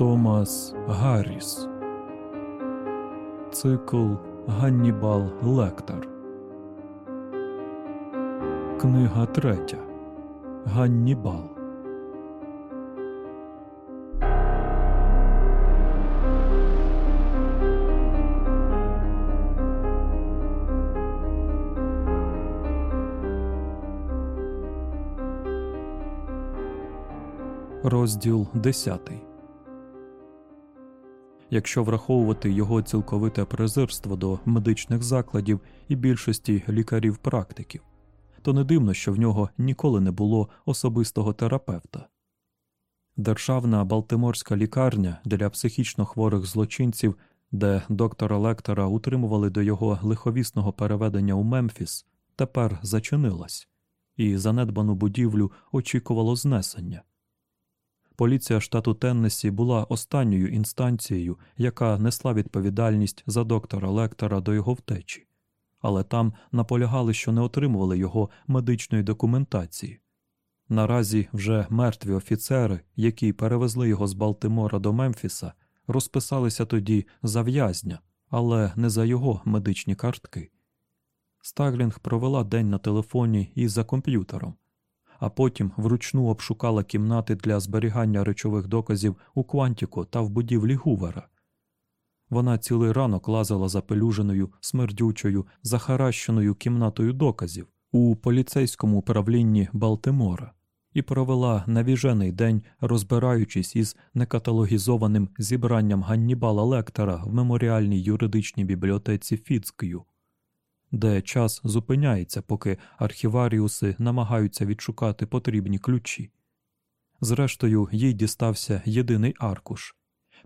Томас Гарріс. Цикл Ганнібал Лектор. Книга третя. Ганнібал. Розділ 10. Якщо враховувати його цілковите презирство до медичних закладів і більшості лікарів-практиків, то не дивно, що в нього ніколи не було особистого терапевта. Державна Балтиморська лікарня для психічно хворих злочинців, де доктора Лектора утримували до його лиховісного переведення у Мемфіс, тепер зачинилась, і занедбану будівлю очікувало знесення. Поліція штату Теннесі була останньою інстанцією, яка несла відповідальність за доктора Лектора до його втечі, але там наполягали, що не отримували його медичної документації. Наразі вже мертві офіцери, які перевезли його з Балтимора до Мемфіса, розписалися тоді за в'язня, але не за його медичні картки. Старлінг провела день на телефоні і за комп'ютером а потім вручну обшукала кімнати для зберігання речових доказів у Квантіко та в будівлі Гувера. Вона цілий ранок лазила запилюженою, смердючою, захаращеною кімнатою доказів у поліцейському управлінні Балтимора і провела навіжений день, розбираючись із некаталогізованим зібранням Ганнібала Лектора в меморіальній юридичній бібліотеці Фіцх'ю де час зупиняється, поки архіваріуси намагаються відшукати потрібні ключі. Зрештою, їй дістався єдиний аркуш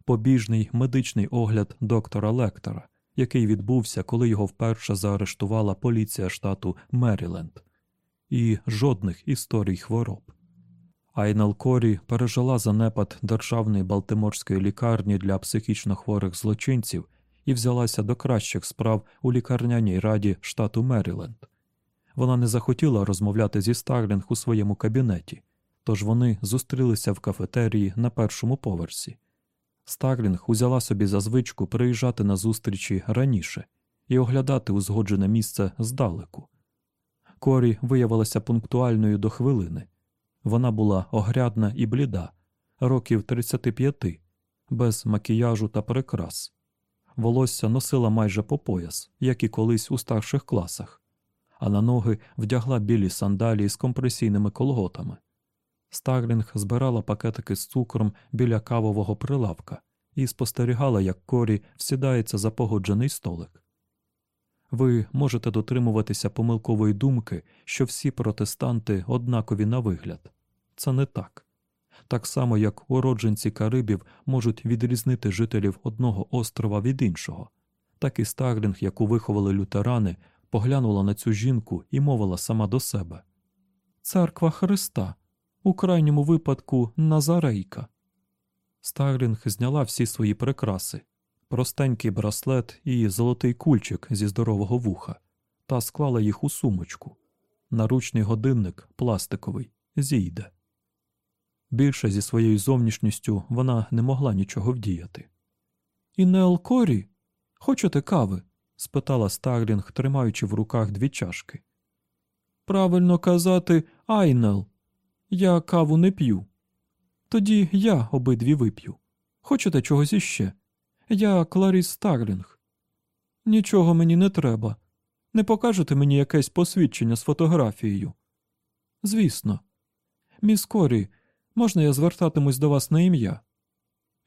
побіжний медичний огляд доктора Лектора, який відбувся, коли його вперше заарештувала поліція штату Меріленд, і жодних історій хвороб. Айнал Корі пережила занепад державної Балтиморської лікарні для психічно хворих злочинців і взялася до кращих справ у лікарняній раді штату Меріленд. Вона не захотіла розмовляти зі Старлінг у своєму кабінеті, тож вони зустрілися в кафетерії на першому поверсі. Старлінг узяла собі за звичку приїжджати на зустрічі раніше і оглядати узгоджене місце здалеку. Корі виявилася пунктуальною до хвилини. Вона була огрядна і бліда, років 35, без макіяжу та прикрас волосся носила майже по пояс, як і колись у старших класах, а на ноги вдягла білі сандалії з компресійними колготами. Старлінг збирала пакетики з цукром біля кавового прилавка і спостерігала, як корі всідається за погоджений столик. Ви можете дотримуватися помилкової думки, що всі протестанти однакові на вигляд. Це не так так само як уродженці Карибів можуть відрізнити жителів одного острова від іншого, так і Старлінг, яку виховали лютерани, поглянула на цю жінку і мовила сама до себе Церква Христа, у крайньому випадку Назарейка. Старлінг зняла всі свої прикраси, простенький браслет і золотий кульчик зі здорового вуха, та склала їх у сумочку. Наручний годинник пластиковий, зійде. Більше зі своєю зовнішністю вона не могла нічого вдіяти. Інел Корі? Хочете кави? спитала Старлінг, тримаючи в руках дві чашки. Правильно казати, Айнел. Я каву не п'ю. Тоді я обидві вип'ю. Хочете чогось іще? Я Кларіс Старлінг. Нічого мені не треба. Не покажете мені якесь посвідчення з фотографією? Звісно. Міс Корі, Можна я звертатимусь до вас на ім'я?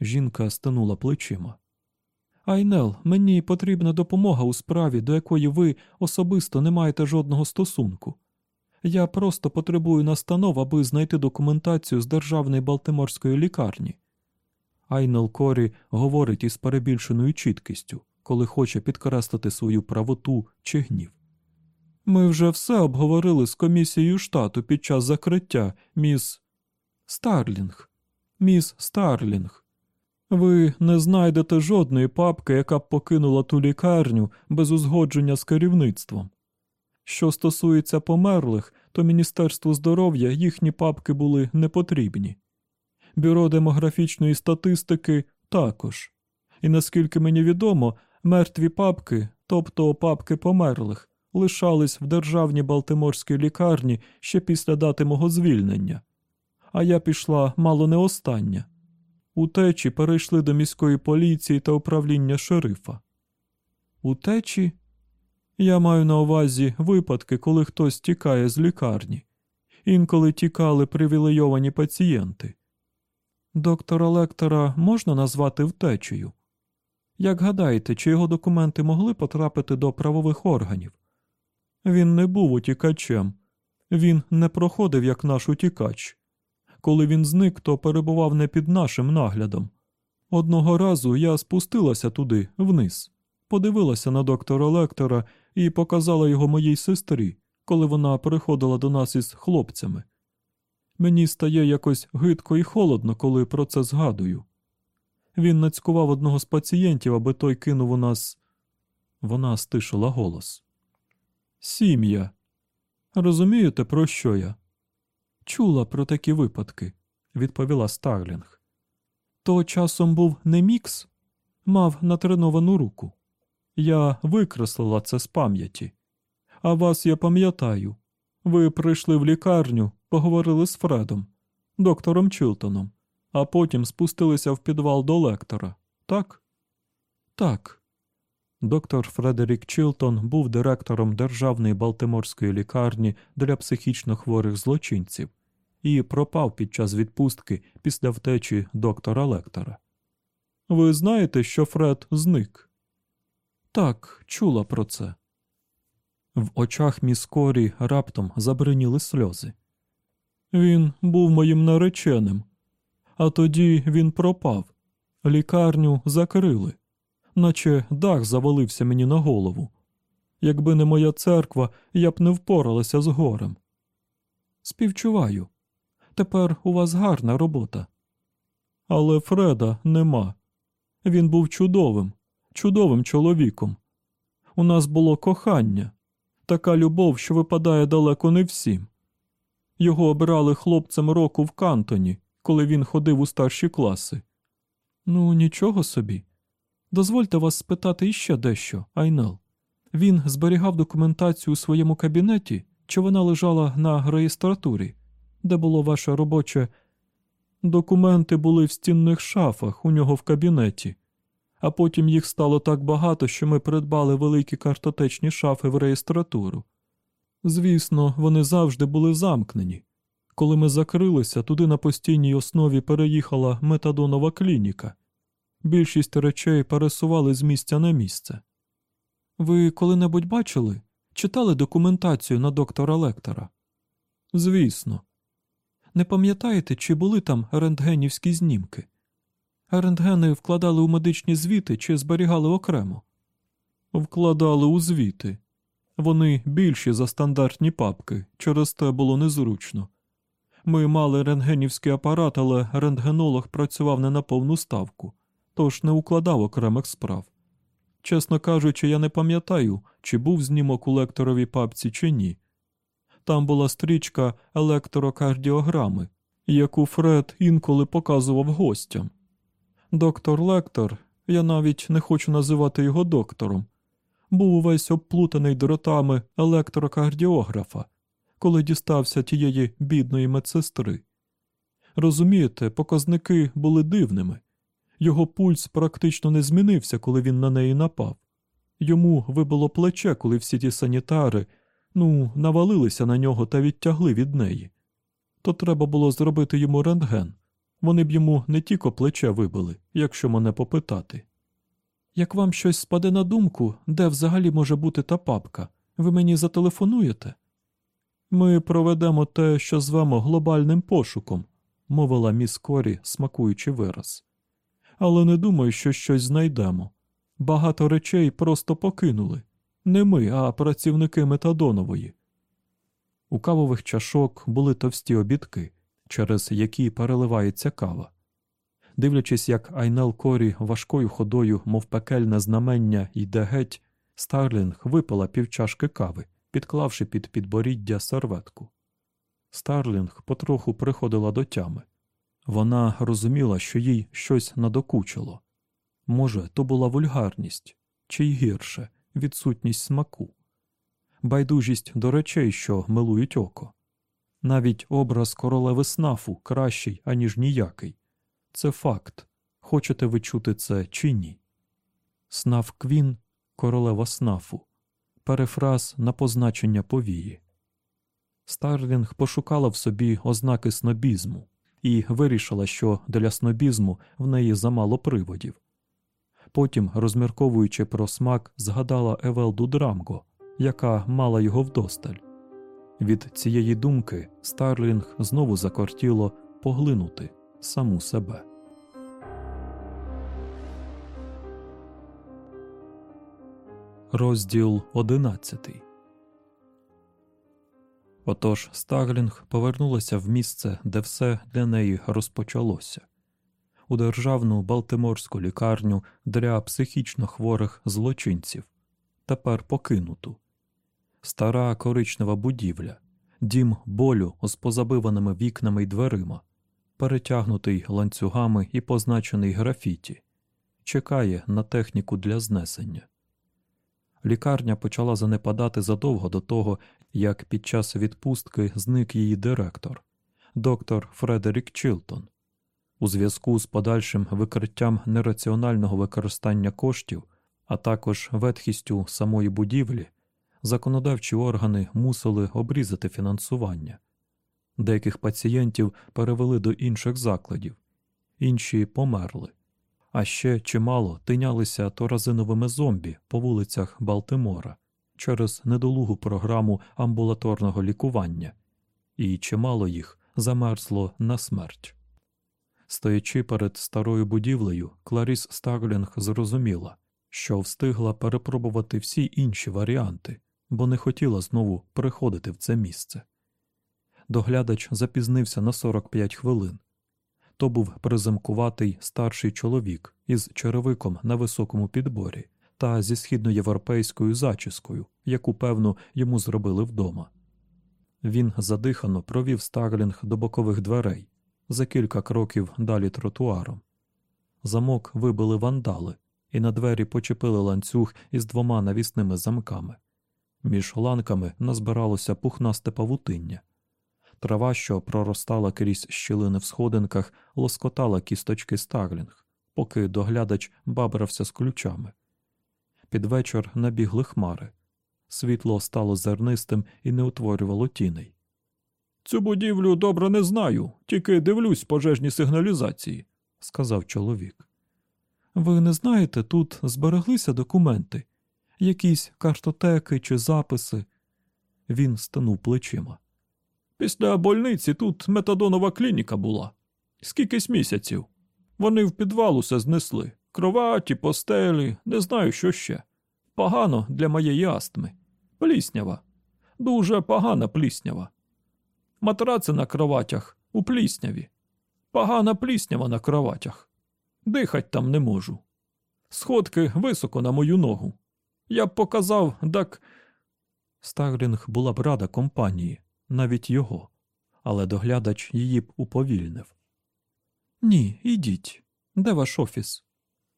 Жінка стенула плечима. Айнел, мені потрібна допомога у справі, до якої ви особисто не маєте жодного стосунку. Я просто потребую настанов, аби знайти документацію з державної Балтиморської лікарні. Айнел Корі говорить із перебільшеною чіткістю, коли хоче підкреслити свою правоту чи гнів. Ми вже все обговорили з комісією штату під час закриття, міс. Старлінг, міс Старлінг. Ви не знайдете жодної папки, яка б покинула ту лікарню без узгодження з керівництвом. Що стосується померлих, то Міністерству здоров'я їхні папки були не потрібні. Бюро демографічної статистики також. І наскільки мені відомо, мертві папки, тобто папки померлих, лишались в державній Балтиморській лікарні ще після дати мого звільнення. А я пішла мало не остання. Утечі перейшли до міської поліції та управління шерифа. Утечі? Я маю на увазі випадки, коли хтось тікає з лікарні. Інколи тікали привілейовані пацієнти. Доктора Лектора можна назвати втечею? Як гадаєте, чи його документи могли потрапити до правових органів? Він не був утікачем, він не проходив як наш утікач. Коли він зник, то перебував не під нашим наглядом. Одного разу я спустилася туди, вниз, подивилася на доктора Лектора і показала його моїй сестрі, коли вона приходила до нас із хлопцями. Мені стає якось гидко і холодно, коли про це згадую. Він нацькував одного з пацієнтів, аби той кинув у нас. Вона стишила голос. Сім'я. Розумієте, про що я? Чула про такі випадки, відповіла Старлінг. То часом був не мікс, мав натреновану руку. Я викреслила це з пам'яті. А вас я пам'ятаю. Ви прийшли в лікарню, поговорили з Фредом, доктором Чилтоном, а потім спустилися в підвал до лектора, так? Так. Доктор Фредерік Чилтон був директором Державної Балтиморської лікарні для психічно хворих злочинців і пропав під час відпустки після втечі доктора Лектора. Ви знаєте, що Фред зник? Так, чула про це. В очах міс Корі раптом забриніли сльози. Він був моїм нареченим, а тоді він пропав. Лікарню закрили, наче дах завалився мені на голову. Якби не моя церква, я б не впоралася з горем. Співчуваю. Тепер у вас гарна робота. Але Фреда нема. Він був чудовим, чудовим чоловіком. У нас було кохання, така любов, що випадає далеко не всім. Його обирали хлопцем року в Кантоні, коли він ходив у старші класи. Ну, нічого собі. Дозвольте вас спитати іще дещо, Айнел. Він зберігав документацію у своєму кабінеті, чи вона лежала на реєстратурі, де було ваше робоче. Документи були в стінних шафах у нього в кабінеті, а потім їх стало так багато, що ми придбали великі картотечні шафи в реєстратуру. Звісно, вони завжди були замкнені. Коли ми закрилися, туди на постійній основі переїхала метадонова клініка. Більшість речей пересували з місця на місце. Ви коли-небудь бачили, читали документацію на доктора Лектора? Звісно. Не пам'ятаєте, чи були там рентгенівські знімки? Рентгени вкладали у медичні звіти чи зберігали окремо? Вкладали у звіти. Вони більші за стандартні папки, через те було незручно. Ми мали рентгенівський апарат, але рентгенолог працював не на повну ставку, тож не укладав окремих справ. Чесно кажучи, я не пам'ятаю, чи був знімок у лекторовій папці, чи ні. Там була стрічка електрокардіограми, яку Фред інколи показував гостям. Доктор Лектор, я навіть не хочу називати його доктором, був увесь обплутаний дротами електрокардіографа, коли дістався тієї бідної медсестри. Розумієте, показники були дивними. Його пульс практично не змінився, коли він на неї напав. Йому вибило плече, коли всі ті санітари ну, навалилися на нього та відтягли від неї. То треба було зробити йому рентген. Вони б йому не тільки плече вибили, якщо мене попитати. Як вам щось спаде на думку, де взагалі може бути та папка, ви мені зателефонуєте? Ми проведемо те, що звемо глобальним пошуком, мовила міс Корі, смакуючи вираз. Але не думаю, що щось знайдемо. Багато речей просто покинули. Не ми, а працівники метадонової. У кавових чашок були товсті обідки, через які переливається кава. Дивлячись, як Айнел Корі важкою ходою, мов пекельне знамення, йде геть, Старлінг випила півчашки кави, підклавши під підборіддя серветку. Старлінг потроху приходила до тями. Вона розуміла, що їй щось надокучило. Може, то була вульгарність, чи й гірше відсутність смаку, байдужість до речей, що милують око. Навіть образ королеви снафу кращий, аніж ніякий. Це факт. Хочете ви чути це чи ні? Снаф Квін королева снафу. Перефраз на позначення повії. Старлінг пошукала в собі ознаки снобізму і вирішила, що для снобізму в неї замало приводів. Потім, розмірковуючи про смак, згадала Евелду Драмго, яка мала його вдосталь. Від цієї думки Старлінг знову закортіло поглинути саму себе. Розділ одинадцятий. Отож Старлінг повернулася в місце, де все для неї розпочалося у державну Балтиморську лікарню для психічно хворих злочинців, тепер покинуту, стара коричнева будівля, дім болю з позабиваними вікнами й дверима, перетягнутий ланцюгами і позначений графіті, чекає на техніку для знесення. Лікарня почала занепадати задовго до того, як під час відпустки зник її директор, доктор Фредерік Чилтон. У зв'язку з подальшим викриттям нераціонального використання коштів, а також ветхістю самої будівлі, законодавчі органи мусили обрізати фінансування. Деяких пацієнтів перевели до інших закладів, інші померли, а ще чимало тинялися торазиновими зомбі по вулицях Балтимора через недолугу програму амбулаторного лікування, і чимало їх замерзло на смерть. Стоячи перед старою будівлею, Кларіс Старлінг зрозуміла, що встигла перепробувати всі інші варіанти, бо не хотіла знову приходити в це місце. Доглядач запізнився на 45 хвилин. То був приземкуватий старший чоловік із черевиком на високому підборі та зі східноєвропейською зачіскою, яку, певно, йому зробили вдома. Він задихано провів Старлінг до бокових дверей за кілька кроків далі тротуаром. Замок вибили вандали, і на двері почепили ланцюг із двома навісними замками. Між ланками назбиралося пухнасте павутиння. Трава, що проростала крізь щілини в сходинках, лоскотала кісточки Старлінг, поки доглядач бабрався з ключами. Під вечір набігли хмари. Світло стало зернистим і не утворювало тіней. Цю будівлю добре не знаю, тільки дивлюсь пожежні сигналізації, сказав чоловік. Ви не знаєте, тут збереглися документи, якісь картотеки чи записи. Він станув плечима. Після больниці тут метадонова клініка була. Скількись місяців. Вони в підвал усе знесли. Кроваті, постелі, не знаю, що ще. Погано для моєї астми. Пліснява. Дуже погана пліснява. Матраци на кроватях у плісняві. Погана пліснява на кроватях. Дихать там не можу. Сходки високо на мою ногу. Я б показав, так. Старлінг була б рада компанії, навіть його, але доглядач її б уповільнив. Ні, ідіть. Де ваш офіс?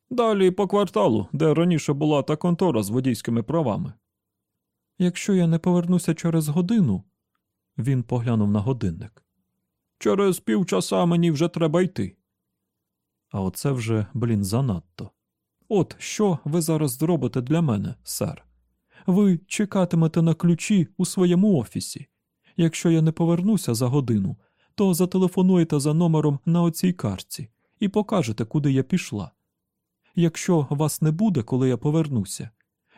Далі по кварталу, де раніше була та контора з водійськими правами. Якщо я не повернуся через годину, він поглянув на годинник. Через півчаса мені вже треба йти. А оце вже, блін, занадто. От що ви зараз зробите для мене, сер? Ви чекатимете на ключі у своєму офісі. Якщо я не повернуся за годину, то зателефонуєте за номером на оцій картці і покажете, куди я пішла. Якщо вас не буде, коли я повернуся,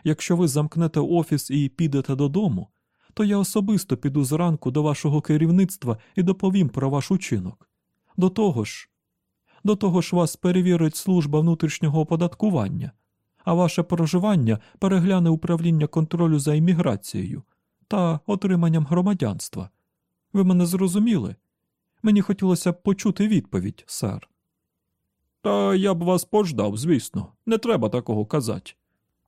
якщо ви замкнете офіс і підете додому, то я особисто піду зранку до вашого керівництва і доповім про ваш учинок. До того ж, до того ж вас перевірить служба внутрішнього оподаткування, а ваше проживання перегляне управління контролю за імміграцією та отриманням громадянства. Ви мене зрозуміли? Мені хотілося б почути відповідь, сер. Та я б вас пождав, звісно, не треба такого казати.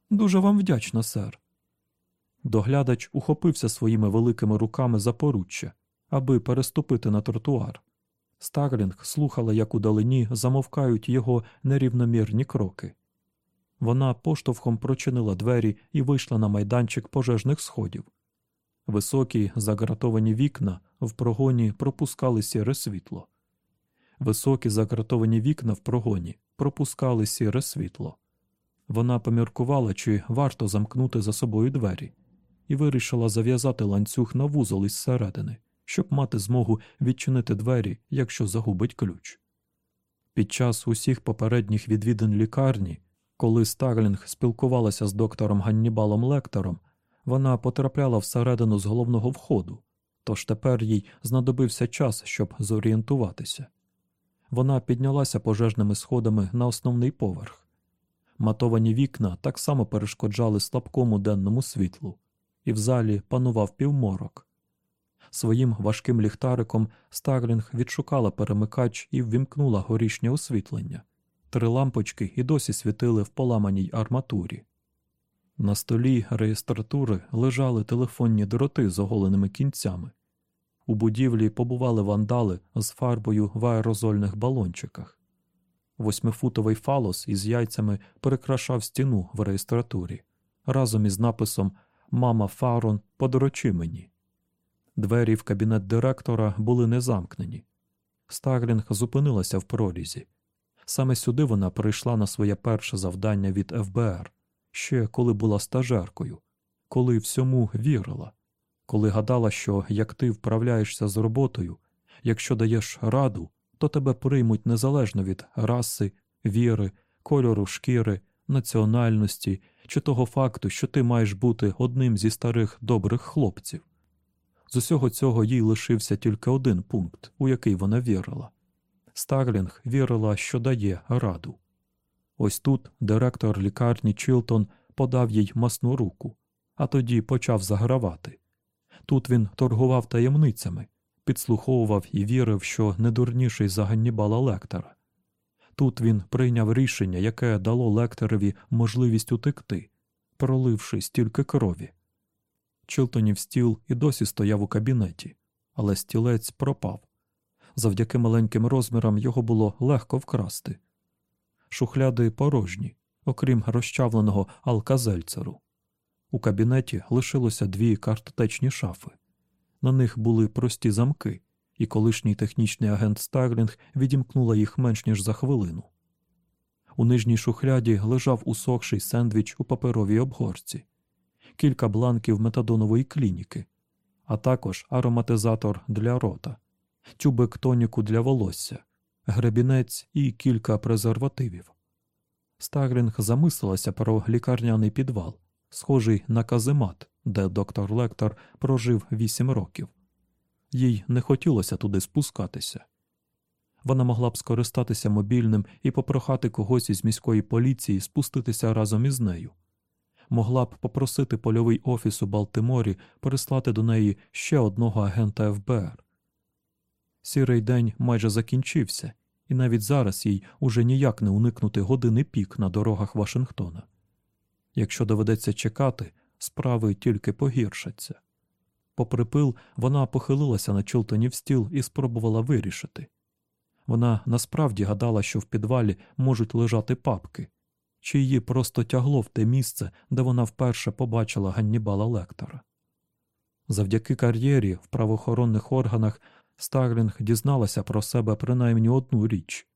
Дуже вам вдячна, сер. Доглядач ухопився своїми великими руками за поруччя, аби переступити на тротуар. Старлінг слухала, як удалині замовкають його нерівномірні кроки. Вона поштовхом прочинила двері і вийшла на майданчик пожежних сходів. Високі загратовані вікна в прогоні пропускали сіре світло. Високі загратовані вікна в прогоні пропускали сіре світло. Вона поміркувала, чи варто замкнути за собою двері, і вирішила зав'язати ланцюг на вузол із середини, щоб мати змогу відчинити двері, якщо загубить ключ. Під час усіх попередніх відвідин лікарні, коли Старлінг спілкувалася з доктором Ганнібалом Лектором, вона потрапляла всередину з головного входу, тож тепер їй знадобився час, щоб зорієнтуватися. Вона піднялася пожежними сходами на основний поверх. Матовані вікна так само перешкоджали слабкому денному світлу, і в залі панував півморок. Своїм важким ліхтариком Старлінг відшукала перемикач і ввімкнула горішнє освітлення. Три лампочки і досі світили в поламаній арматурі. На столі реєстратури лежали телефонні дроти з оголеними кінцями. У будівлі побували вандали з фарбою в аерозольних балончиках. Восьмифутовий фалос із яйцями прикрашав стіну в реєстратурі разом із написом Мама Фарон, подрочи мені. Двері в кабінет директора були не замкнені. Старлінг зупинилася в прорізі. Саме сюди вона прийшла на своє перше завдання від ФБР, ще коли була стажеркою, коли всьому вірила, коли гадала, що як ти вправляєшся з роботою, якщо даєш раду, то тебе приймуть незалежно від раси, віри, кольору шкіри, національності чи того факту, що ти маєш бути одним зі старих добрих хлопців. З усього цього їй лишився тільки один пункт, у який вона вірила. Старлінг вірила, що дає раду. Ось тут директор лікарні Чілтон подав їй масну руку, а тоді почав загравати. Тут він торгував таємницями, підслуховував і вірив, що не дурніший за Ганнібала Лектора. Тут він прийняв рішення, яке дало лекторові можливість утекти, проливши стільки крові. Чилтонів стіл і досі стояв у кабінеті, але стілець пропав. Завдяки маленьким розмірам його було легко вкрасти. Шухляди порожні, окрім розчавленого алказельцеру. У кабінеті лишилося дві картотечні шафи. На них були прості замки, і колишній технічний агент Старлінг відімкнула їх менш ніж за хвилину. У нижній шухляді лежав усохший сендвіч у паперовій обгорці, кілька бланків метадонової клініки, а також ароматизатор для рота, тюбик тоніку для волосся, гребінець і кілька презервативів. Старлінг замислилася про лікарняний підвал, схожий на каземат, де доктор Лектор прожив вісім років. Їй не хотілося туди спускатися. Вона могла б скористатися мобільним і попрохати когось із міської поліції спуститися разом із нею. Могла б попросити польовий офіс у Балтиморі переслати до неї ще одного агента ФБР. Сірий день майже закінчився, і навіть зараз їй уже ніяк не уникнути години пік на дорогах Вашингтона. Якщо доведеться чекати, справи тільки погіршаться. Попри пил, вона похилилася на Чилтонів стіл і спробувала вирішити. Вона насправді гадала, що в підвалі можуть лежати папки, чи її просто тягло в те місце, де вона вперше побачила Ганнібала Лектора. Завдяки кар'єрі в правоохоронних органах Старлінг дізналася про себе принаймні одну річ,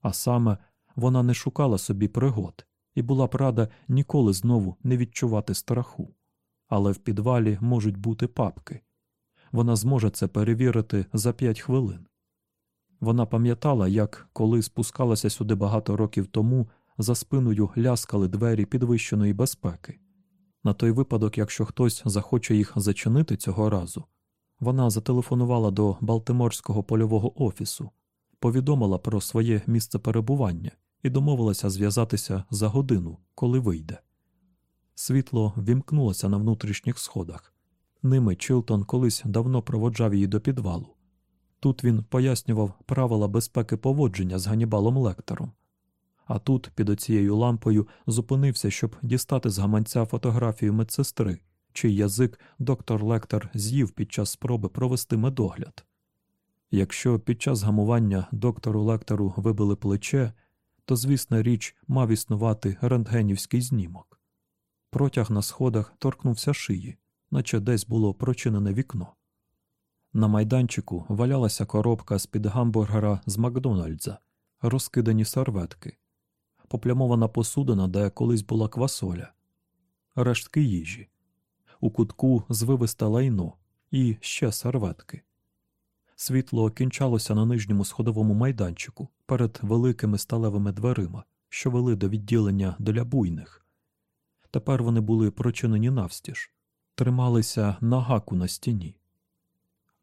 а саме вона не шукала собі пригод і була б рада ніколи знову не відчувати страху. Але в підвалі можуть бути папки. Вона зможе це перевірити за п'ять хвилин. Вона пам'ятала, як, коли спускалася сюди багато років тому, за спиною ляскали двері підвищеної безпеки. На той випадок, якщо хтось захоче їх зачинити цього разу, вона зателефонувала до Балтиморського польового офісу, повідомила про своє місце перебування і домовилася зв'язатися за годину, коли вийде. Світло вімкнулося на внутрішніх сходах. Ними Чилтон колись давно проводжав її до підвалу. Тут він пояснював правила безпеки поводження з Ганібалом Лектором. А тут, під оцією лампою, зупинився, щоб дістати з гаманця фотографію медсестри, чий язик доктор Лектор з'їв під час спроби провести медогляд. Якщо під час гамування доктору лектору вибили плече, то, звісна річ, мав існувати рентгенівський знімок. Протяг на сходах торкнувся шиї, наче десь було прочинене вікно. На майданчику валялася коробка з під гамбургера з Макдональдза, розкидані серветки, поплямована посудина, де колись була квасоля, рештки їжі, у кутку звивисте лайно і ще серветки. Світло кінчалося на нижньому сходовому майданчику перед великими сталевими дверима, що вели до відділення для буйних. Тепер вони були прочинені навстіж, трималися на гаку на стіні.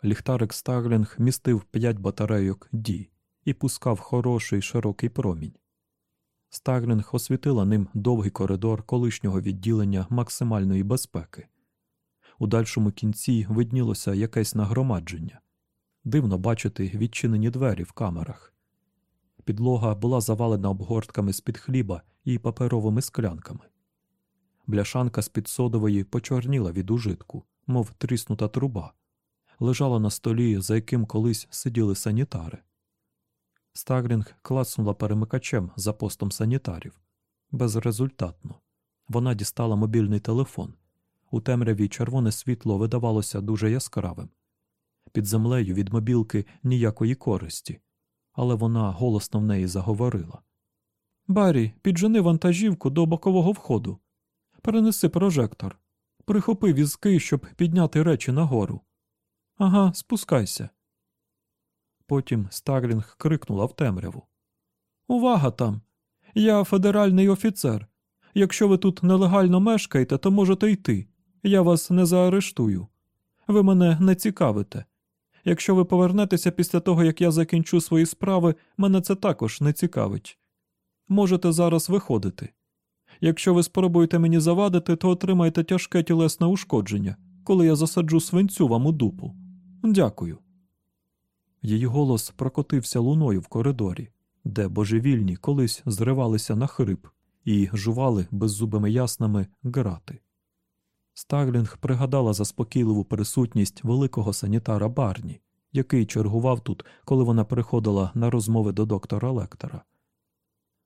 Ліхтарик Старлінг містив п'ять батарейок Ді і пускав хороший широкий промінь. Старлінг освітила ним довгий коридор колишнього відділення максимальної безпеки. У дальшому кінці виднілося якесь нагромадження. Дивно бачити відчинені двері в камерах. Підлога була завалена обгортками з-під хліба і паперовими склянками. Бляшанка з-під содової почорніла від ужитку, мов тріснута труба, лежала на столі, за яким колись сиділи санітари. Стагрінг клацнула перемикачем за постом санітарів. Безрезультатно. Вона дістала мобільний телефон. У темряві червоне світло видавалося дуже яскравим. Під землею від мобілки ніякої користі, але вона голосно в неї заговорила. Баррі, піджени вантажівку до бокового входу. Перенеси прожектор. Прихопи візки, щоб підняти речі нагору. Ага, спускайся. Потім Старлінг крикнула в темряву. Увага там! Я федеральний офіцер. Якщо ви тут нелегально мешкаєте, то можете йти. Я вас не заарештую. Ви мене не цікавите. Якщо ви повернетеся після того, як я закінчу свої справи, мене це також не цікавить. Можете зараз виходити. Якщо ви спробуєте мені завадити, то отримаєте тяжке тілесне ушкодження, коли я засаджу свинцю вам у дупу. Дякую. Її голос прокотився луною в коридорі, де божевільні колись зривалися на хрип і жували беззубими яснами грати. Старлінг пригадала заспокійливу присутність великого санітара Барні, який чергував тут, коли вона приходила на розмови до доктора Лектора.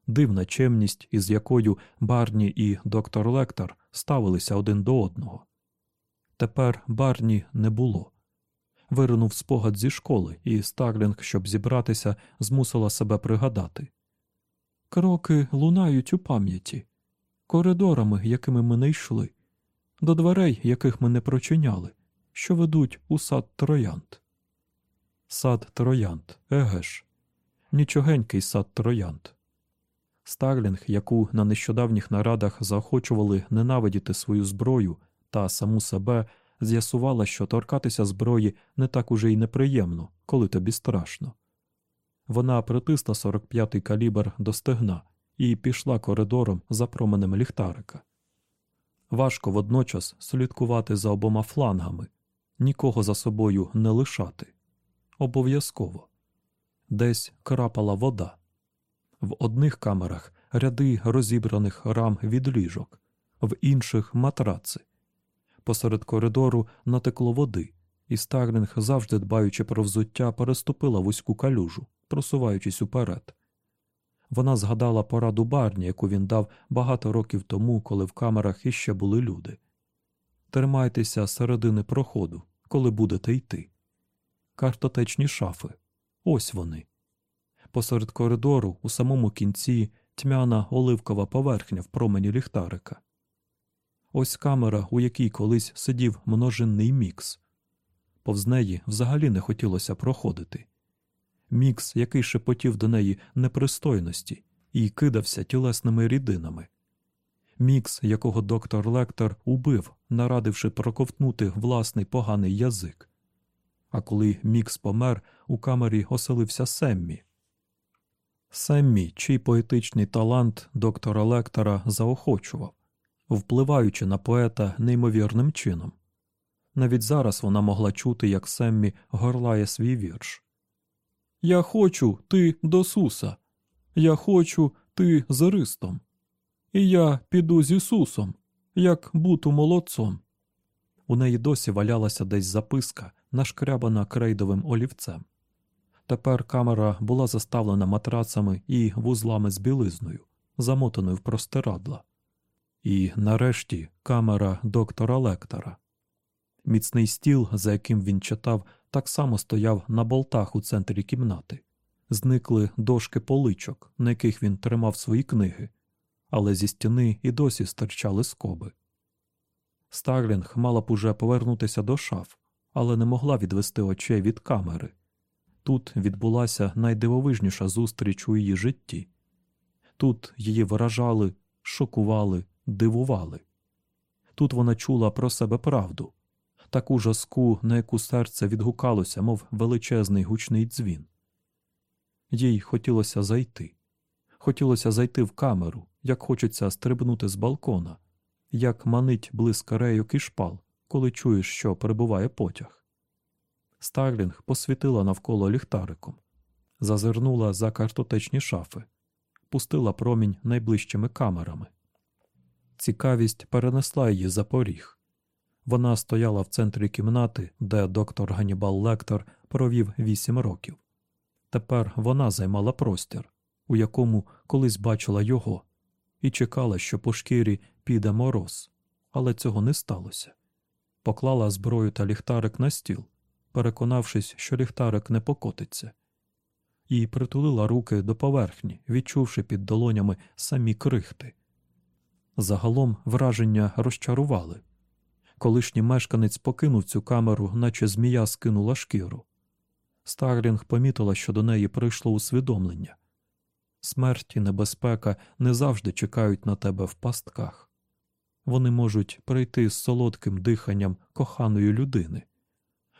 Дивна чемність, із якою Барні і доктор Лектор ставилися один до одного. Тепер Барні не було. Виринув спогад зі школи, і Старлінг, щоб зібратися, змусила себе пригадати. Кроки лунають у пам'яті, коридорами, якими ми не йшли, до дверей, яких ми не прочиняли, що ведуть у сад троянд. Сад троянд, еге ж, нічогенький сад троянд. Старлінг, яку на нещодавніх нарадах заохочували ненавидіти свою зброю та саму себе, з'ясувала, що торкатися зброї не так уже й неприємно, коли тобі страшно. Вона притисла 45-й калібр до стегна і пішла коридором за променем ліхтарика. Важко водночас слідкувати за обома флангами, нікого за собою не лишати. Обов'язково десь крапала вода. В одних камерах ряди розібраних рам від ліжок, в інших матраци. Посеред коридору натекло води, і Старлінг, завжди дбаючи про взуття, переступила вузьку калюжу, просуваючись уперед. Вона згадала пораду барні, яку він дав багато років тому, коли в камерах іще були люди. Тримайтеся середини проходу, коли будете йти. Картотечні шафи. Ось вони. Посеред коридору, у самому кінці, тьмяна оливкова поверхня в промені ліхтарика. Ось камера, у якій колись сидів множинний мікс. Повз неї взагалі не хотілося проходити. Мікс, який шепотів до неї непристойності і кидався тілесними рідинами. Мікс, якого доктор Лектор убив, нарадивши проковтнути власний поганий язик. А коли Мікс помер, у камері оселився Семмі. Семмі, чий поетичний талант доктора Лектора заохочував впливаючи на поета неймовірним чином. Навіть зараз вона могла чути, як Семмі горлає свій вірш. Я хочу ти до Суса, я хочу ти з Ристом, і я піду з Ісусом, як буту молодцом. У неї досі валялася десь записка, нашкрябана крейдовим олівцем. Тепер камера була заставлена матрацами і вузлами з білизною, замотаною в простирадла. І нарешті камера доктора Лектора. Міцний стіл, за яким він читав, так само стояв на болтах у центрі кімнати. Зникли дошки поличок, на яких він тримав свої книги, але зі стіни і досі стирчали скоби. Старлінг мала б уже повернутися до шаф, але не могла відвести очей від камери. Тут відбулася найдивовижніша зустріч у її житті. Тут її виражали, шокували, дивували. Тут вона чула про себе правду, таку жаску, на яку серце відгукалося, мов величезний гучний дзвін. Їй хотілося зайти. Хотілося зайти в камеру, як хочеться стрибнути з балкона, як манить блиск рейок коли чуєш, що прибуває потяг. Старлінг посвітила навколо ліхтариком, зазирнула за картотечні шафи, пустила промінь найближчими камерами. Цікавість перенесла її за поріг. Вона стояла в центрі кімнати, де доктор Ганнібал Лектор провів вісім років. Тепер вона займала простір, у якому колись бачила його, і чекала, що по шкірі піде мороз, але цього не сталося. Поклала зброю та ліхтарик на стіл, переконавшись, що ліхтарик не покотиться, і притулила руки до поверхні, відчувши під долонями самі крихти. Загалом враження розчарували. Колишній мешканець покинув цю камеру, наче змія скинула шкіру. Старлінг помітила, що до неї прийшло усвідомлення. Смерть і небезпека не завжди чекають на тебе в пастках. Вони можуть прийти з солодким диханням коханої людини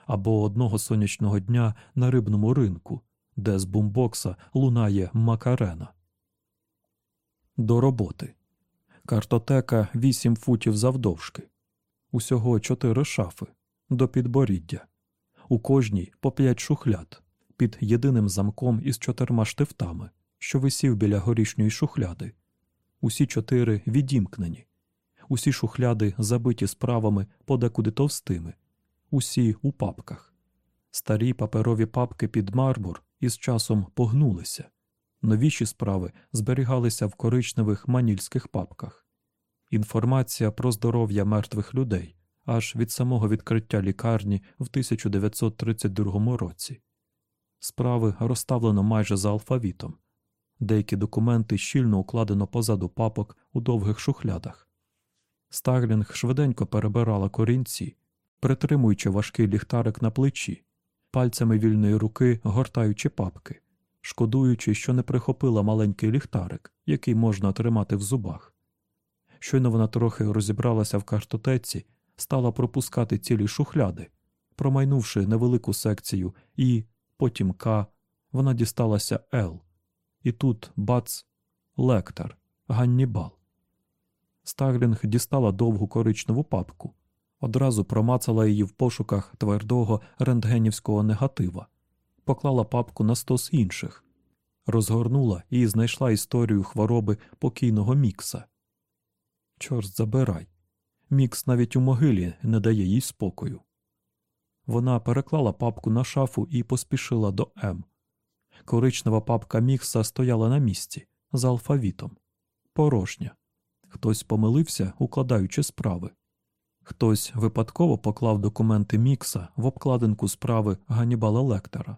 або одного сонячного дня на рибному ринку, де з бумбокса лунає макарена. До роботи. Картотека 8 футів завдовжки. Усього чотири шафи до підборіддя. У кожній по п'ять шухляд під єдиним замком із чотирма штифтами, що висів біля горішньої шухляди. Усі чотири відімкнені, усі шухляди забиті справами подекуди товстими, усі у папках. Старі паперові папки під мармур із часом погнулися, новіші справи зберігалися в коричневих манільських папках. Інформація про здоров'я мертвих людей аж від самого відкриття лікарні в 1932 році. Справи розставлено майже за алфавітом, деякі документи щільно укладено позаду папок у довгих шухлядах. Старлінг швиденько перебирала корінці, притримуючи важкий ліхтарик на плечі, пальцями вільної руки гортаючи папки, шкодуючи, що не прихопила маленький ліхтарик, який можна тримати в зубах. Щойно вона трохи розібралася в картотеці, стала пропускати цілі шухляди, промайнувши невелику секцію І, потім К, вона дісталася Л. І тут бац, лектор, Ганнібал. Старлінг дістала довгу коричневу папку, одразу промацала її в пошуках твердого рентгенівського негатива, поклала папку на стос інших, розгорнула і знайшла історію хвороби покійного Мікса. Чорт забирай. Мікс навіть у могилі не дає їй спокою. Вона переклала папку на шафу і поспішила до М. Коричнева папка Мікса стояла на місці за алфавітом. Порожня. Хтось помилився, укладаючи справи. Хтось випадково поклав документи Мікса в обкладинку справи Ганібала Лектора.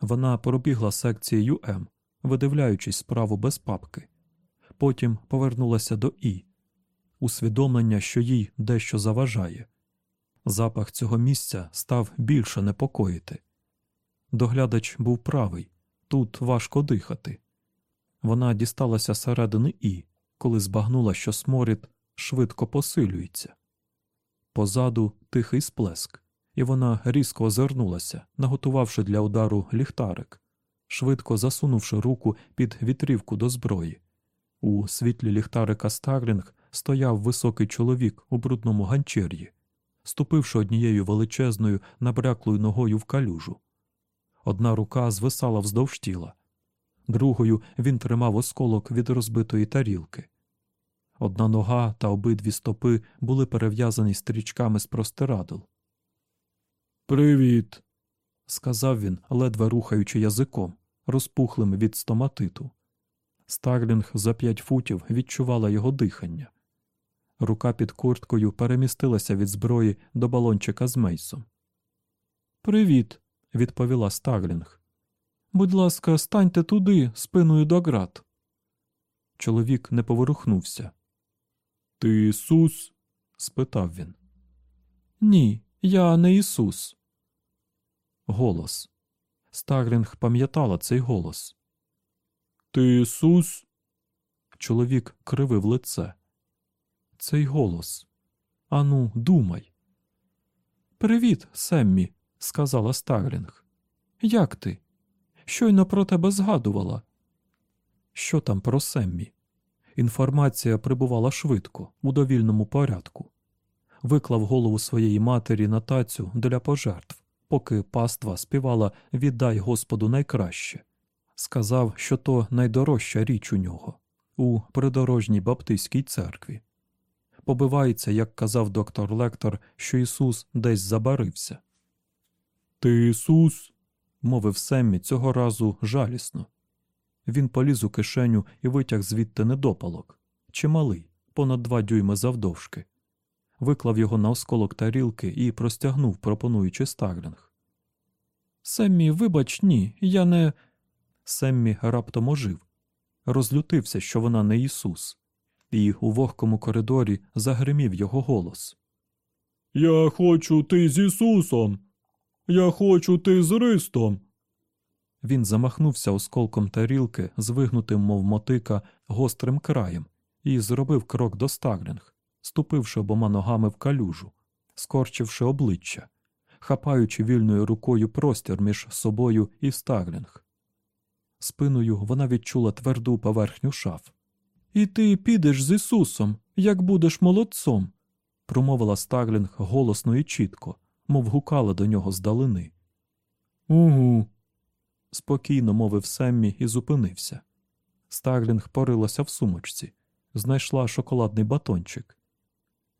Вона пробігла секцією М, видивляючись справу без папки. Потім повернулася до І, усвідомлення, що їй дещо заважає. Запах цього місця став більше непокоїти. Доглядач був правий тут важко дихати. Вона дісталася середини І, коли збагнула, що сморід швидко посилюється. Позаду тихий сплеск, і вона різко озирнулася, наготувавши для удару ліхтарик, швидко засунувши руку під вітрівку до зброї. У світлі ліхтарика Старлінг стояв високий чоловік у брудному ганчір'ї, ступивши однією величезною набряклою ногою в калюжу. Одна рука звисала вздовж тіла, другою він тримав осколок від розбитої тарілки. Одна нога та обидві стопи були перев'язані стрічками з простирадл. Привіт. сказав він, ледве рухаючи язиком, розпухлим від стоматиту. Старлінг за п'ять футів відчувала його дихання. Рука під курткою перемістилася від зброї до балончика з мейсом. Привіт, відповіла Старлінг. Будь ласка, станьте туди, спиною до ґрат. Чоловік не поворухнувся. Ти Ісус? спитав він. Ні, я не Ісус. Голос. Старлінг пам'ятала цей голос. Ти Ісус? Чоловік кривив лице. Цей голос. Ану, думай. Привіт, Семмі, сказала Старлінг. Як ти? Щойно про тебе згадувала. Що там про Семмі? Інформація прибувала швидко, у довільному порядку. Виклав голову своєї матері на тацю для пожертв, поки паства співала Віддай Господу найкраще. Сказав, що то найдорожча річ у нього у придорожній баптистській церкві. Побивається, як казав доктор Лектор, що Ісус десь забарився. Ти Ісус, мовив Семмі цього разу жалісно. Він поліз у кишеню і витяг звідти недопалок чималий, понад два дюйми завдовжки. Виклав його на осколок тарілки і простягнув, пропонуючи Старлінг. Семмі, вибач, ні, я не. Семмі раптом ожив, розлютився, що вона не Ісус, і у вогкому коридорі загримів його голос. Я хочу ти з Ісусом. Я хочу йти з Ристом. Він замахнувся осколком тарілки, з вигнутим, мов мотика, гострим краєм, і зробив крок до Старлінг, ступивши обома ногами в калюжу, скорчивши обличчя, хапаючи вільною рукою простір між собою і Старлінг. Спиною вона відчула тверду поверхню шаф. І ти підеш з Ісусом, як будеш молодцом, промовила Старлінг голосно і чітко, мов гукала до нього здалини. Угу. Спокійно мовив Семмі і зупинився. Старлінг порилася в сумочці, знайшла шоколадний батончик.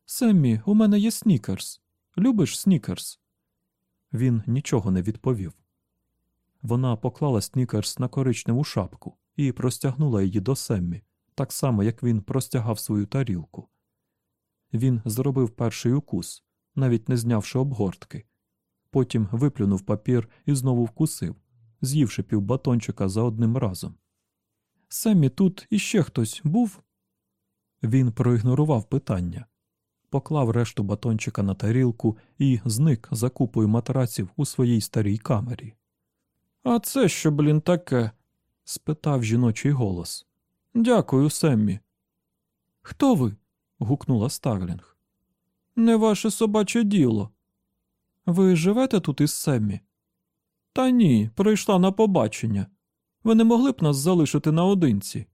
Семмі, у мене є снікерс. Любиш снікерс? Він нічого не відповів. Вона поклала снікерс на коричневу папку і простягнула її до Семмі, так само, як він простягав свою тарілку. Він зробив перший укус, навіть не знявши обгортки. Потім виплюнув папір і знову вкусив, з'ївши півбатончика за одним разом. Семмі, тут іще хтось був? Він проігнорував питання, поклав решту батончика на тарілку і зник за купою матраців у своїй старій камері. А це що, блін, таке? спитав жіночий голос. Дякую, Семмі. Хто ви? гукнула Старлінг. Не ваше собаче діло. Ви живете тут із Семмі? Та ні, прийшла на побачення. Ви не могли б нас залишити наодинці?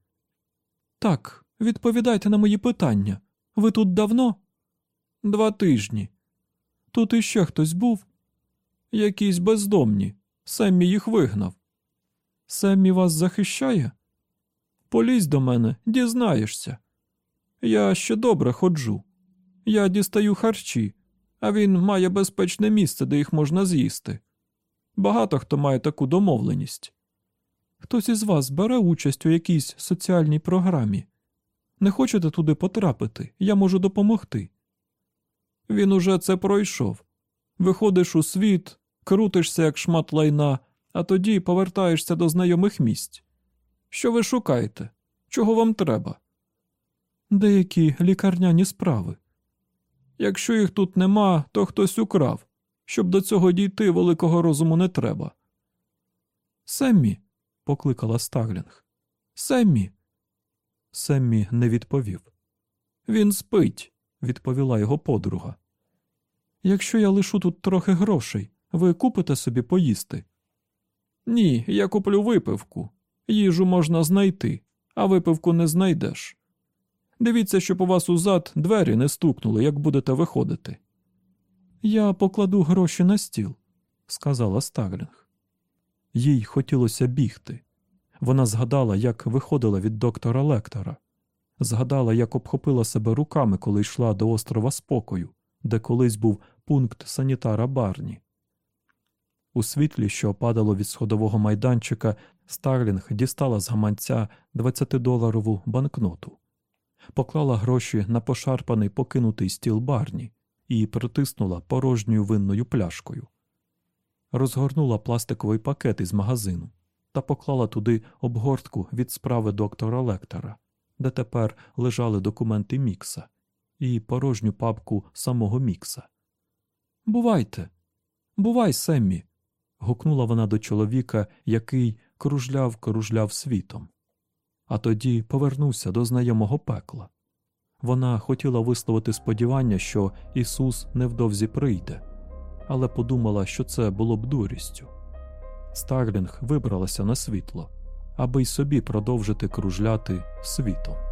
Так, відповідайте на мої питання. Ви тут давно? Два тижні. Тут іще хтось був? Якісь бездомні. Семмі їх вигнав. Семмі вас захищає? Полізь до мене, дізнаєшся. Я ще добре ходжу. Я дістаю харчі, а він має безпечне місце, де їх можна з'їсти. Багато хто має таку домовленість. Хтось із вас бере участь у якійсь соціальній програмі. Не хочете туди потрапити, я можу допомогти. Він уже це пройшов. Виходиш у світ, крутишся, як шмат лайна, а тоді повертаєшся до знайомих місць. Що ви шукаєте? Чого вам треба? Деякі лікарняні справи. Якщо їх тут нема, то хтось украв. Щоб до цього дійти, великого розуму не треба. Семмі, покликала Старлінг. Семмі. Семмі не відповів. Він спить, відповіла його подруга. Якщо я лишу тут трохи грошей, ви купите собі поїсти? Ні, я куплю випивку. Їжу можна знайти, а випивку не знайдеш. Дивіться, щоб у вас узад двері не стукнули, як будете виходити. Я покладу гроші на стіл, сказала Старлінг. Їй хотілося бігти. Вона згадала, як виходила від доктора Лектора, згадала, як обхопила себе руками, коли йшла до острова спокою, де колись був пункт санітара Барні. У світлі, що падало від сходового майданчика, Старлінг дістала з гаманця 20-доларову банкноту, поклала гроші на пошарпаний покинутий стіл барні і притиснула порожньою винною пляшкою. Розгорнула пластиковий пакет із магазину та поклала туди обгортку від справи доктора Лектора, де тепер лежали документи Мікса і порожню папку самого Мікса. Бувайте, бувай, Семмі. гукнула вона до чоловіка, який кружляв кружляв світом. А тоді повернувся до знайомого пекла. Вона хотіла висловити сподівання, що Ісус невдовзі прийде, але подумала, що це було б дурістю. Старлінг вибралася на світло, аби й собі продовжити кружляти світом.